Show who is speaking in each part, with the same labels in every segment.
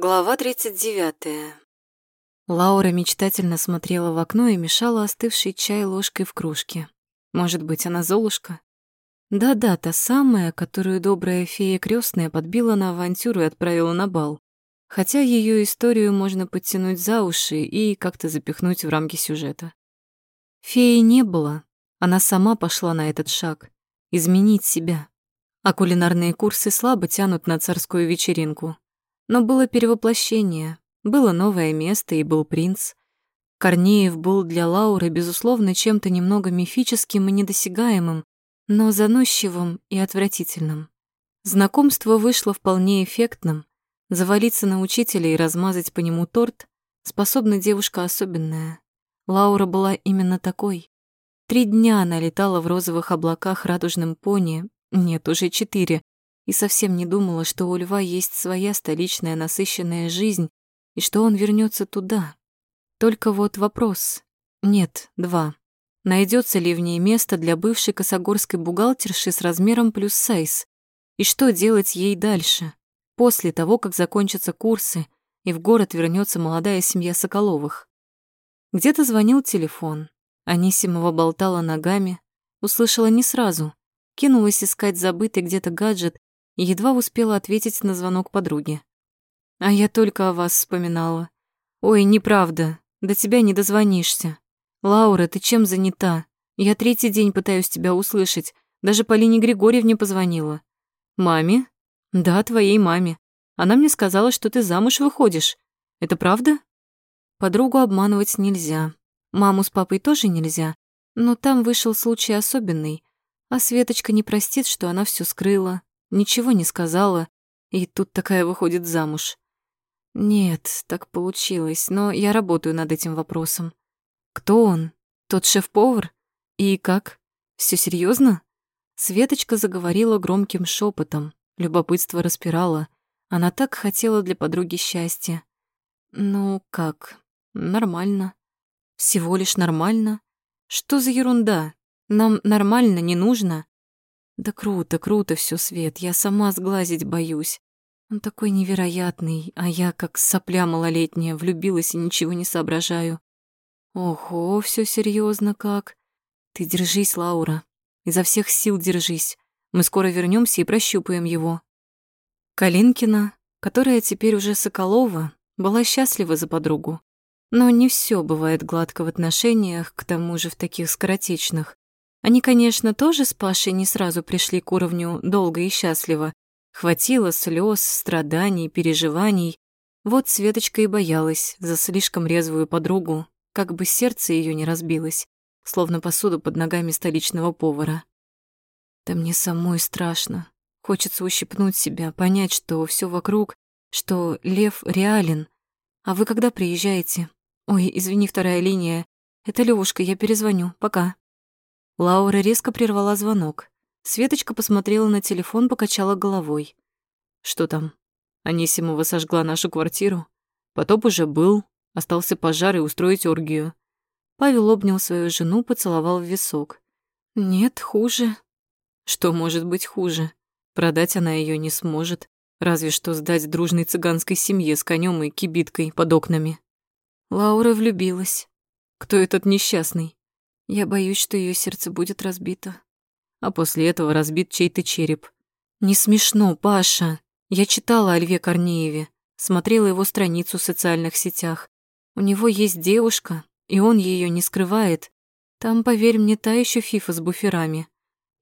Speaker 1: Глава 39. Лаура мечтательно смотрела в окно и мешала остывший чай ложкой в кружке. Может быть, она Золушка? Да-да, та самая, которую добрая фея крестная подбила на авантюру и отправила на бал. Хотя ее историю можно подтянуть за уши и как-то запихнуть в рамки сюжета. Феи не было, она сама пошла на этот шаг. Изменить себя. А кулинарные курсы слабо тянут на царскую вечеринку. Но было перевоплощение, было новое место и был принц. Корнеев был для Лауры, безусловно, чем-то немного мифическим и недосягаемым, но заносчивым и отвратительным. Знакомство вышло вполне эффектным. Завалиться на учителя и размазать по нему торт способна девушка особенная. Лаура была именно такой. Три дня она летала в розовых облаках радужным пони, нет, уже четыре, и совсем не думала, что у льва есть своя столичная насыщенная жизнь и что он вернется туда. Только вот вопрос. Нет, два. Найдется ли в ней место для бывшей косогорской бухгалтерши с размером плюс сайз? И что делать ей дальше, после того, как закончатся курсы и в город вернется молодая семья Соколовых? Где-то звонил телефон. Анисимова болтала ногами, услышала не сразу, кинулась искать забытый где-то гаджет едва успела ответить на звонок подруги. «А я только о вас вспоминала. Ой, неправда, до тебя не дозвонишься. Лаура, ты чем занята? Я третий день пытаюсь тебя услышать, даже Полине Григорьевне позвонила. Маме? Да, твоей маме. Она мне сказала, что ты замуж выходишь. Это правда? Подругу обманывать нельзя. Маму с папой тоже нельзя. Но там вышел случай особенный. А Светочка не простит, что она все скрыла ничего не сказала, и тут такая выходит замуж. Нет, так получилось, но я работаю над этим вопросом. Кто он? Тот шеф-повар? И как? Все серьезно? Светочка заговорила громким шепотом, любопытство распирало. Она так хотела для подруги счастья. Ну как? Нормально. Всего лишь нормально. Что за ерунда? Нам нормально не нужно. Да круто, круто все, Свет, я сама сглазить боюсь. Он такой невероятный, а я, как сопля малолетняя, влюбилась и ничего не соображаю. Ого, все серьезно как. Ты держись, Лаура. Изо всех сил держись. Мы скоро вернемся и прощупаем его. Калинкина, которая теперь уже Соколова, была счастлива за подругу. Но не все бывает гладко в отношениях, к тому же в таких скоротечных. Они, конечно, тоже с Пашей не сразу пришли к уровню долго и счастливо. Хватило слез, страданий, переживаний. Вот Светочка и боялась за слишком резвую подругу, как бы сердце ее не разбилось, словно посуду под ногами столичного повара. Да мне самой страшно. Хочется ущипнуть себя, понять, что все вокруг, что лев реален. А вы когда приезжаете? Ой, извини, вторая линия. Это Левушка, я перезвоню. Пока. Лаура резко прервала звонок. Светочка посмотрела на телефон, покачала головой. «Что там? Анисимова сожгла нашу квартиру? Потоп уже был, остался пожар и устроить оргию». Павел обнял свою жену, поцеловал в висок. «Нет, хуже». «Что может быть хуже? Продать она ее не сможет, разве что сдать дружной цыганской семье с конем и кибиткой под окнами». Лаура влюбилась. «Кто этот несчастный?» Я боюсь, что ее сердце будет разбито. А после этого разбит чей-то череп. Не смешно, Паша. Я читала о Льве Корнееве, смотрела его страницу в социальных сетях. У него есть девушка, и он ее не скрывает. Там, поверь мне, та еще фифа с буферами.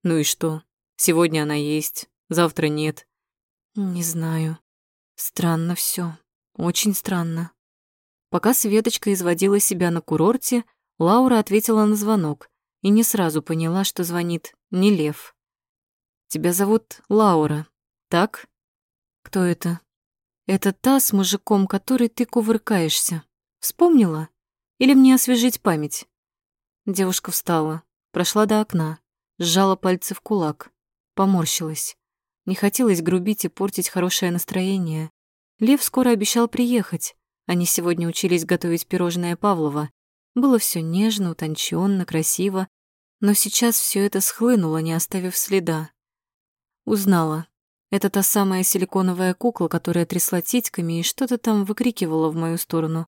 Speaker 1: Ну и что? Сегодня она есть, завтра нет. Не знаю. Странно все, Очень странно. Пока Светочка изводила себя на курорте, Лаура ответила на звонок и не сразу поняла, что звонит не Лев. «Тебя зовут Лаура, так?» «Кто это?» «Это та с мужиком, который ты кувыркаешься. Вспомнила? Или мне освежить память?» Девушка встала, прошла до окна, сжала пальцы в кулак, поморщилась. Не хотелось грубить и портить хорошее настроение. Лев скоро обещал приехать. Они сегодня учились готовить пирожное Павлова, было все нежно, утонченно, красиво, но сейчас все это схлынуло, не оставив следа. Узнала. Это та самая силиконовая кукла, которая трясла титьками и что-то там выкрикивала в мою сторону.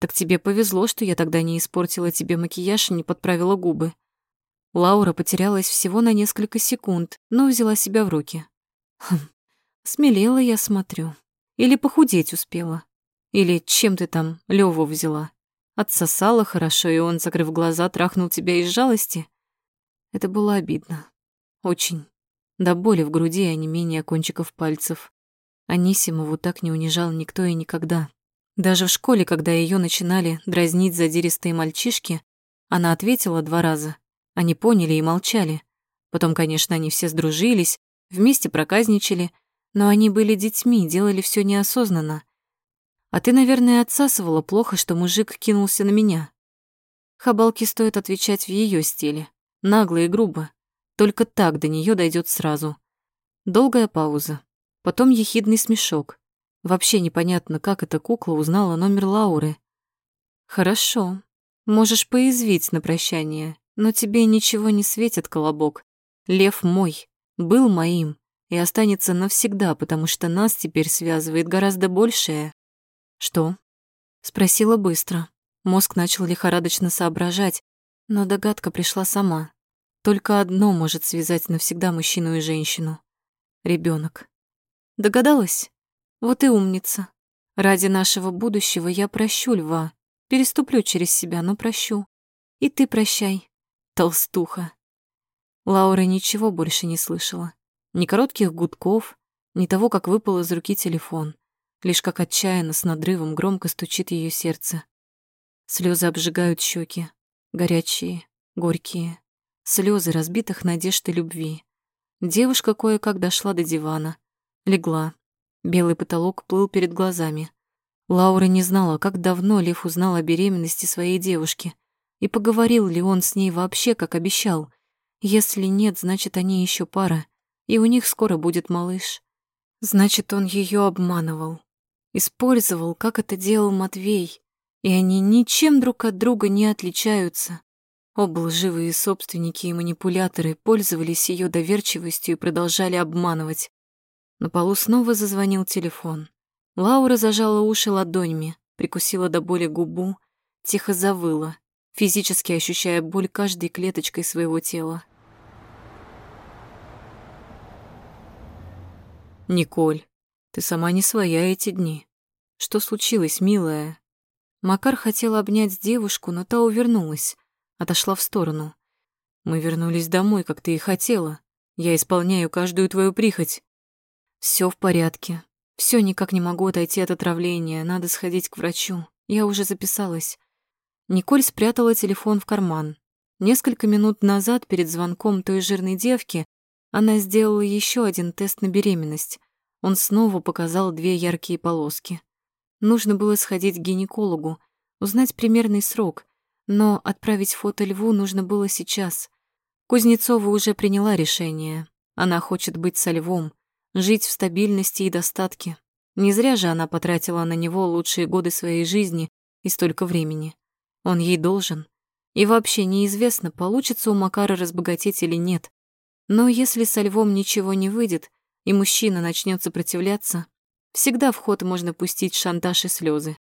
Speaker 1: Так тебе повезло, что я тогда не испортила тебе макияж и не подправила губы. Лаура потерялась всего на несколько секунд, но взяла себя в руки. Хм, смелела я смотрю. Или похудеть успела. Или чем ты там Лёву взяла. Отсосала хорошо, и он, закрыв глаза, трахнул тебя из жалости. Это было обидно. Очень. До боли в груди, а не менее кончиков пальцев. Анисимову так не унижал никто и никогда. Даже в школе, когда ее начинали дразнить задиристые мальчишки, она ответила два раза. Они поняли и молчали. Потом, конечно, они все сдружились, вместе проказничали, но они были детьми, делали все неосознанно. А ты, наверное, отсасывала плохо, что мужик кинулся на меня. Хабалки стоит отвечать в ее стиле, нагло и грубо. Только так до нее дойдет сразу. Долгая пауза, потом ехидный смешок. Вообще непонятно, как эта кукла узнала номер Лауры. Хорошо, можешь поязвить на прощание. Но тебе ничего не светит, Колобок. Лев мой, был моим и останется навсегда, потому что нас теперь связывает гораздо большее. Что? Спросила быстро. Мозг начал лихорадочно соображать, но догадка пришла сама. Только одно может связать навсегда мужчину и женщину. Ребенок. Догадалась? Вот и умница. Ради нашего будущего я прощу льва. Переступлю через себя, но прощу. И ты прощай. Толстуха. Лаура ничего больше не слышала. Ни коротких гудков, ни того, как выпал из руки телефон. Лишь как отчаянно с надрывом громко стучит ее сердце. Слезы обжигают щеки, горячие, горькие. Слезы разбитых надежд и любви. Девушка кое-как дошла до дивана. Легла. Белый потолок плыл перед глазами. Лаура не знала, как давно Лев узнал о беременности своей девушки — и поговорил ли он с ней вообще, как обещал? Если нет, значит, они еще пара, и у них скоро будет малыш. Значит, он ее обманывал. Использовал, как это делал Матвей, и они ничем друг от друга не отличаются. Оба лживые собственники и манипуляторы пользовались ее доверчивостью и продолжали обманывать. На полу снова зазвонил телефон. Лаура зажала уши ладонями, прикусила до боли губу, тихо завыла физически ощущая боль каждой клеточкой своего тела. «Николь, ты сама не своя эти дни. Что случилось, милая?» Макар хотел обнять девушку, но та увернулась, отошла в сторону. «Мы вернулись домой, как ты и хотела. Я исполняю каждую твою прихоть». Все в порядке. Все никак не могу отойти от отравления. Надо сходить к врачу. Я уже записалась. Николь спрятала телефон в карман. Несколько минут назад, перед звонком той жирной девки, она сделала еще один тест на беременность. Он снова показал две яркие полоски. Нужно было сходить к гинекологу, узнать примерный срок, но отправить фото Льву нужно было сейчас. Кузнецова уже приняла решение. Она хочет быть со Львом, жить в стабильности и достатке. Не зря же она потратила на него лучшие годы своей жизни и столько времени. Он ей должен. И вообще неизвестно, получится у Макара разбогатеть или нет. Но если со львом ничего не выйдет, и мужчина начнет сопротивляться, всегда в ход можно пустить шантаж и слезы.